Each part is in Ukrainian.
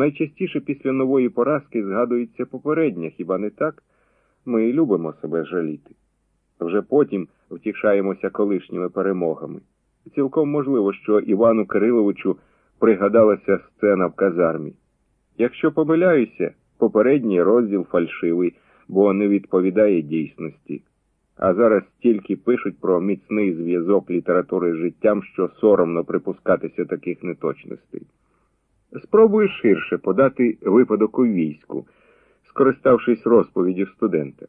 Найчастіше після нової поразки згадується попередня, хіба не так? Ми любимо себе жаліти. Вже потім втішаємося колишніми перемогами. Цілком можливо, що Івану Кириловичу пригадалася сцена в казармі. Якщо помиляюся, попередній розділ фальшивий, бо не відповідає дійсності. А зараз тільки пишуть про міцний зв'язок літератури з життям, що соромно припускатися таких неточностей. Спробую ширше подати випадок у війську, скориставшись розповіддю студента.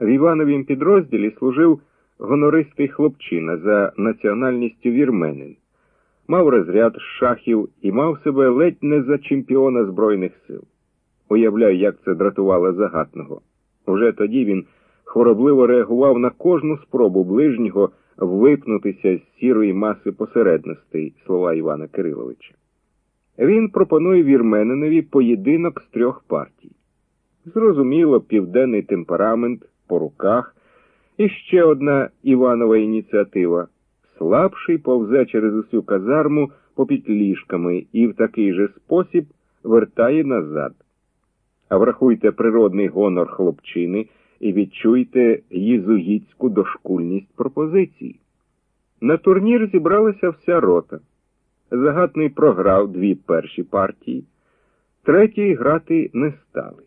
В Івановім підрозділі служив гонористий хлопчина за національністю вірменин, мав розряд шахів і мав себе ледь не за чемпіона Збройних сил. Уявляю, як це дратувало загатного. Уже тоді він хворобливо реагував на кожну спробу ближнього випнутися з сірої маси посередностей, слова Івана Кириловича. Він пропонує вірменинові поєдинок з трьох партій. Зрозуміло, південний темперамент по руках, і ще одна Іванова ініціатива. Слабший повзе через усю казарму попід ліжками і в такий же спосіб вертає назад. А врахуйте природний гонор хлопчини і відчуйте єзуїтську дошкульність пропозицій. На турнір зібралася вся рота. Загатний програв дві перші партії, третій грати не стали.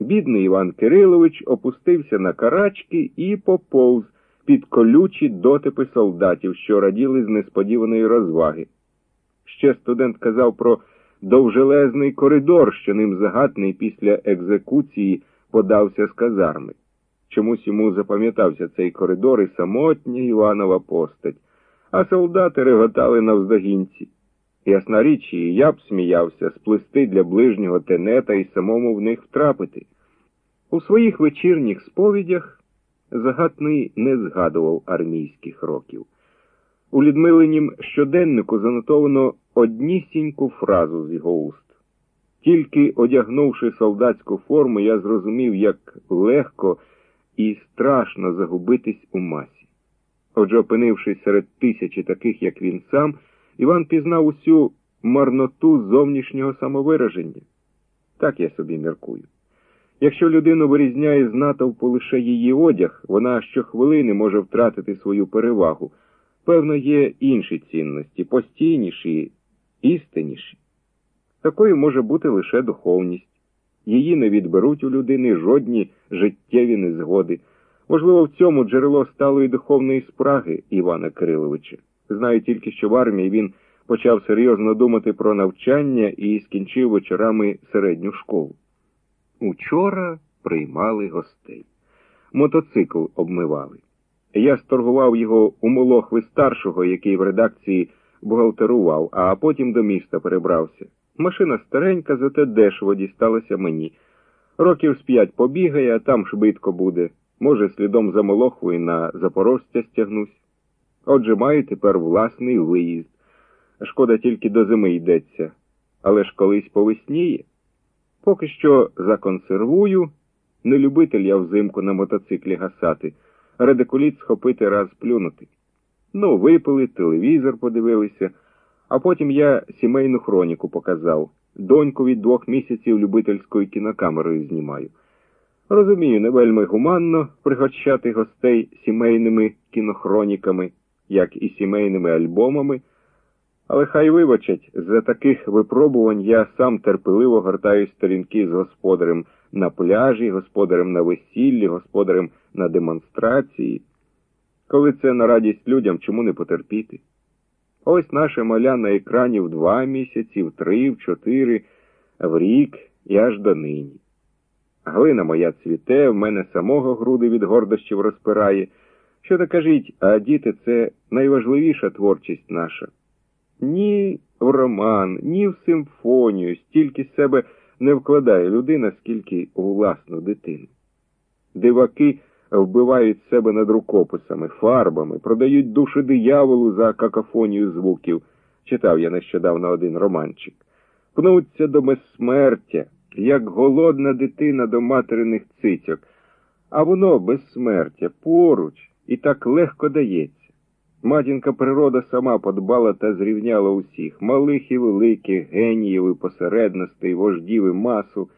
Бідний Іван Кирилович опустився на карачки і поповз під колючі дотипи солдатів, що раділи з несподіваної розваги. Ще студент казав про довжелезний коридор, що ним загатний після екзекуції подався з казарми. Чомусь йому запам'ятався цей коридор і самотня Іванова постать, а солдати реготали навздогінці. Ясна річ, і я б сміявся сплести для ближнього тенета і самому в них втрапити. У своїх вечірніх сповідях загатний не згадував армійських років. У Людмиленім щоденнику занотовано однісіньку фразу з його уст. Тільки одягнувши солдатську форму, я зрозумів, як легко і страшно загубитись у масі. Отже, опинившись серед тисячі таких, як він сам, Іван пізнав усю марноту зовнішнього самовираження. Так я собі міркую. Якщо людину вирізняє з натовпу лише її одяг, вона щохвилини може втратити свою перевагу. Певно, є інші цінності, постійніші, істинніші. Такою може бути лише духовність. Її не відберуть у людини жодні життєві незгоди. Можливо, в цьому джерело сталої духовної спраги Івана Кириловича. Знаю тільки, що в армії він почав серйозно думати про навчання і скінчив вечорами середню школу. Учора приймали гостей. Мотоцикл обмивали. Я сторгував його у молохви старшого, який в редакції бухгалтерував, а потім до міста перебрався. Машина старенька, зате дешево дісталася мені. Років з п'ять побігає, а там швидко буде. Може, слідом за молохвою на запорожця стягнусь. Отже, маю тепер власний виїзд. Шкода тільки до зими йдеться, але ж колись повесніє. Поки що законсервую, не любитель я взимку на мотоциклі гасати, радикуліт схопити раз плюнути. Ну, випили, телевізор подивилися, а потім я сімейну хроніку показав. Доньку від двох місяців любительською кінокамерою знімаю. Розумію, не вельми гуманно пригощати гостей сімейними кінохроніками, як і сімейними альбомами. Але хай вибачать, за таких випробувань я сам терпеливо гортаю сторінки з господарем на пляжі, господарем на весіллі, господарем на демонстрації. Коли це на радість людям, чому не потерпіти? Ось наше маля на екрані в два місяці, в три, в чотири, в рік і аж до нині. Глина моя цвіте, в мене самого груди від гордощів розпирає. Що то кажіть, а діти це найважливіша творчість наша. Ні в роман, ні в симфонію, стільки себе не вкладає людина, скільки у власну дитину. Диваки вбивають себе над рукописами, фарбами, продають душі дияволу за какофонію звуків. Читав я нещодавно один романчик. Пнуться до безсмертя, як голодна дитина до материних цицьок, а воно безсмертя поруч і так легко дається. Матінка природа сама подбала та зрівняла усіх малих і великих, геніїв і посередностей, вождів і масу.